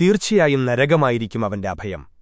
തീർച്ചയായും നരകമായിരിക്കും അവന്റെ അഭയം